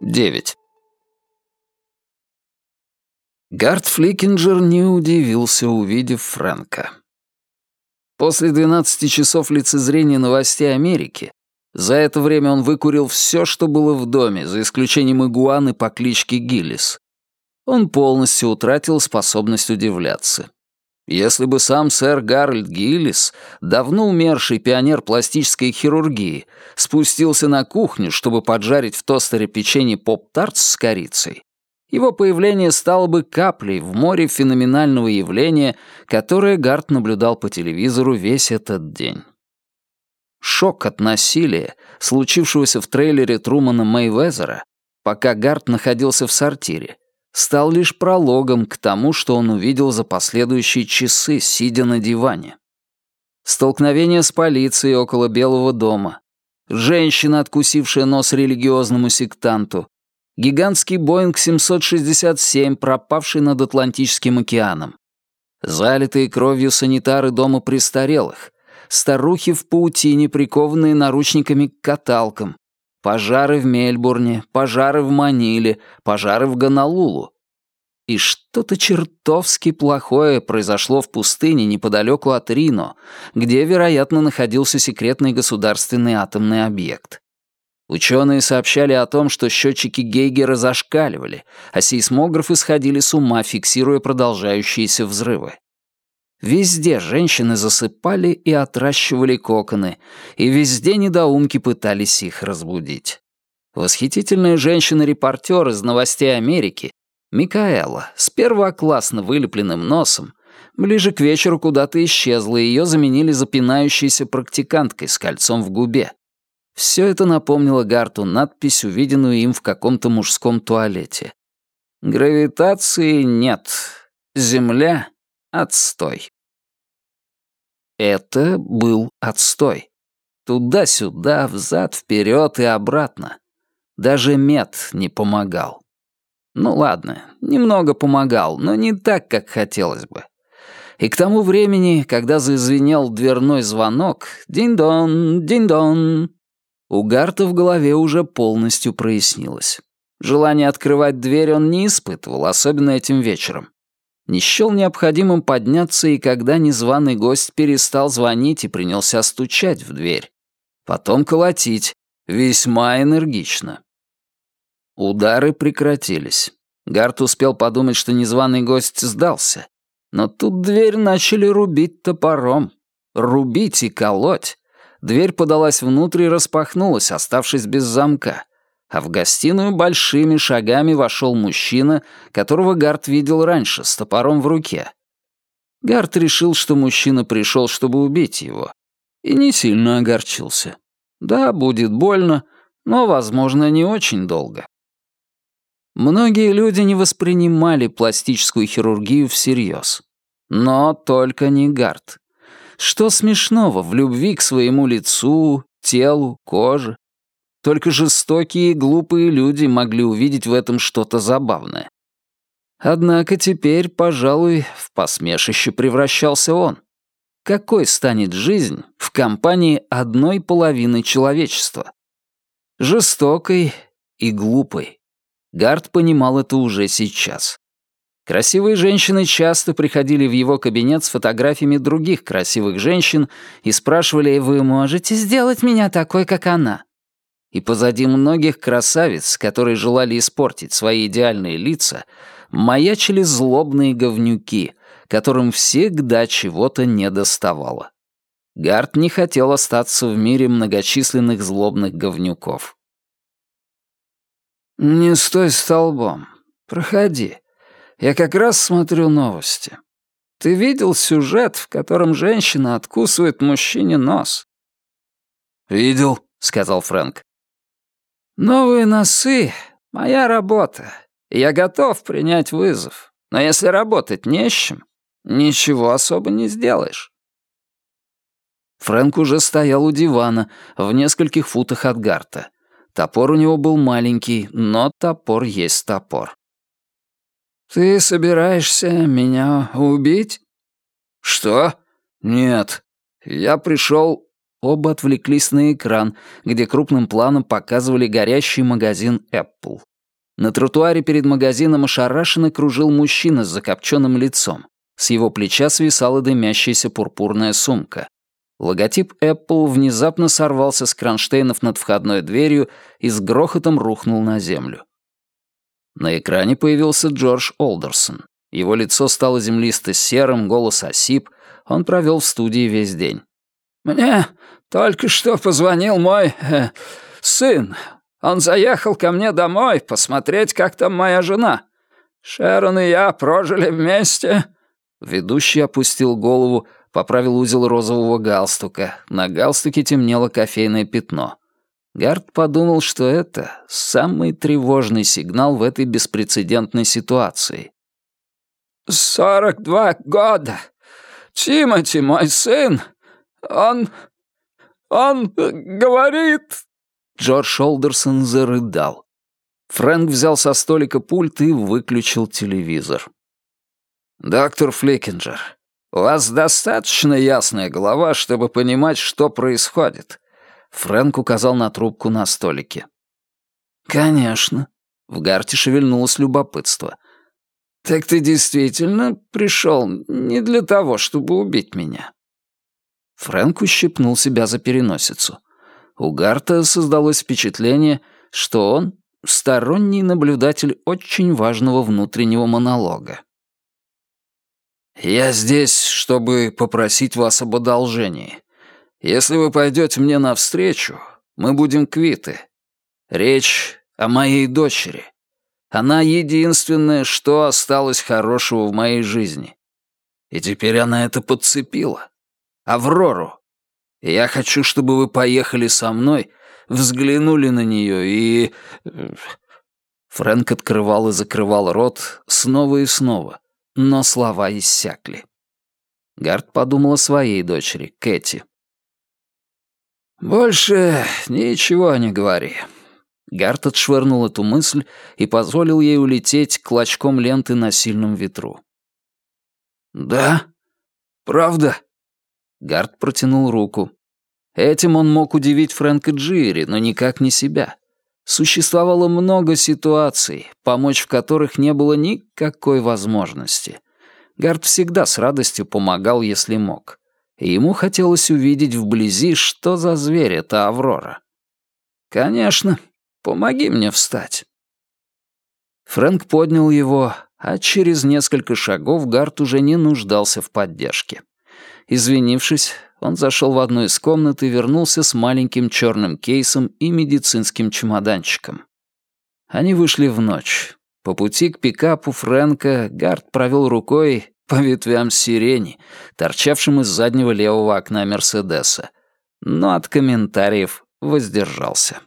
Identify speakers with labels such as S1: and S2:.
S1: 9. Гард Фликинджер не удивился, увидев Фрэнка. После 12 часов лицезрения новостей Америки за это время он выкурил все, что было в доме, за исключением игуаны по кличке Гиллис. Он полностью утратил способность удивляться. Если бы сам сэр Гарольд Гиллис, давно умерший пионер пластической хирургии, спустился на кухню, чтобы поджарить в тостере печенье поп-тартс с корицей, его появление стало бы каплей в море феноменального явления, которое Гарт наблюдал по телевизору весь этот день. Шок от насилия, случившегося в трейлере Трумана Мэйвезера, пока Гарт находился в сортире, стал лишь прологом к тому, что он увидел за последующие часы, сидя на диване. Столкновение с полицией около Белого дома, женщина, откусившая нос религиозному сектанту, гигантский Боинг 767, пропавший над Атлантическим океаном, залитые кровью санитары дома престарелых, старухи в паутине, прикованные наручниками к каталкам, Пожары в Мельбурне, пожары в Маниле, пожары в Гонолулу. И что-то чертовски плохое произошло в пустыне неподалеку от Рино, где, вероятно, находился секретный государственный атомный объект. Ученые сообщали о том, что счетчики Гейгера зашкаливали, а сейсмографы сходили с ума, фиксируя продолжающиеся взрывы. Везде женщины засыпали и отращивали коконы, и везде недоумки пытались их разбудить. Восхитительная женщина-репортер из новостей Америки, Микаэла, с первоклассно вылепленным носом, ближе к вечеру куда-то исчезла, и ее заменили запинающейся практиканткой с кольцом в губе. Все это напомнило Гарту надпись, увиденную им в каком-то мужском туалете. «Гравитации нет. Земля Отстой. Это был отстой. Туда-сюда, взад, вперед и обратно. Даже мед не помогал. Ну ладно, немного помогал, но не так, как хотелось бы. И к тому времени, когда зазвенел дверной звонок, динь-дон, динь-дон, у Гарта в голове уже полностью прояснилось. Желание открывать дверь он не испытывал, особенно этим вечером не счел необходимым подняться, и когда незваный гость перестал звонить и принялся стучать в дверь. Потом колотить, весьма энергично. Удары прекратились. Гарт успел подумать, что незваный гость сдался. Но тут дверь начали рубить топором. Рубить и колоть. Дверь подалась внутрь и распахнулась, оставшись без замка а в гостиную большими шагами вошел мужчина, которого Гарт видел раньше, с топором в руке. Гарт решил, что мужчина пришел, чтобы убить его, и не сильно огорчился. Да, будет больно, но, возможно, не очень долго. Многие люди не воспринимали пластическую хирургию всерьез. Но только не Гарт. Что смешного в любви к своему лицу, телу, коже? Только жестокие и глупые люди могли увидеть в этом что-то забавное. Однако теперь, пожалуй, в посмешище превращался он. Какой станет жизнь в компании одной половины человечества? Жестокой и глупой. Гард понимал это уже сейчас. Красивые женщины часто приходили в его кабинет с фотографиями других красивых женщин и спрашивали, «Вы можете сделать меня такой, как она?» И позади многих красавиц, которые желали испортить свои идеальные лица, маячили злобные говнюки, которым всегда чего-то не доставало. Гард не хотел остаться в мире многочисленных злобных говнюков. «Не стой столбом. Проходи. Я как раз смотрю новости. Ты видел сюжет, в котором женщина откусывает мужчине нос?» «Видел», — сказал Фрэнк. «Новые носы — моя работа. Я готов принять вызов. Но если работать не с чем, ничего особо не сделаешь». Фрэнк уже стоял у дивана, в нескольких футах от Гарта. Топор у него был маленький, но топор есть топор. «Ты собираешься меня убить?» «Что? Нет. Я пришел Оба отвлеклись на экран, где крупным планом показывали горящий магазин Apple. На тротуаре перед магазином ошарашенно кружил мужчина с закопченным лицом. С его плеча свисала дымящаяся пурпурная сумка. Логотип Apple внезапно сорвался с кронштейнов над входной дверью и с грохотом рухнул на землю. На экране появился Джордж Олдерсон. Его лицо стало землисто-серым, голос осип. Он провел в студии весь день. «Мне только что позвонил мой э, сын. Он заехал ко мне домой посмотреть, как там моя жена. Шерон и я прожили вместе». Ведущий опустил голову, поправил узел розового галстука. На галстуке темнело кофейное пятно. Гард подумал, что это самый тревожный сигнал в этой беспрецедентной ситуации. «Сорок два года. Тимоти, мой сын, он... он говорит...» Джордж Олдерсон зарыдал. Фрэнк взял со столика пульт и выключил телевизор. «Доктор Фликинджер, у вас достаточно ясная голова, чтобы понимать, что происходит?» Фрэнк указал на трубку на столике. «Конечно». В Гарте шевельнулось любопытство. «Так ты действительно пришел не для того, чтобы убить меня?» Фрэнк ущипнул себя за переносицу. У Гарта создалось впечатление, что он — сторонний наблюдатель очень важного внутреннего монолога. «Я здесь, чтобы попросить вас об одолжении. Если вы пойдете мне навстречу, мы будем квиты. Речь о моей дочери. Она единственное, что осталось хорошего в моей жизни. И теперь она это подцепила. Аврору. Я хочу, чтобы вы поехали со мной, взглянули на нее и...» Фрэнк открывал и закрывал рот снова и снова, но слова иссякли. Гард подумал о своей дочери, Кэти. «Больше ничего не говори». Гард отшвырнул эту мысль и позволил ей улететь клочком ленты на сильном ветру. «Да? Правда?» Гард протянул руку. Этим он мог удивить Фрэнка Джири, но никак не себя. Существовало много ситуаций, помочь в которых не было никакой возможности. Гард всегда с радостью помогал, если мог. И ему хотелось увидеть вблизи, что за зверь это Аврора. «Конечно, помоги мне встать». Фрэнк поднял его, а через несколько шагов Гард уже не нуждался в поддержке. Извинившись, он зашел в одну из комнат и вернулся с маленьким черным кейсом и медицинским чемоданчиком. Они вышли в ночь. По пути к пикапу Фрэнка Гард провел рукой по ветвям сирени, торчавшим из заднего левого окна Мерседеса, но от комментариев воздержался.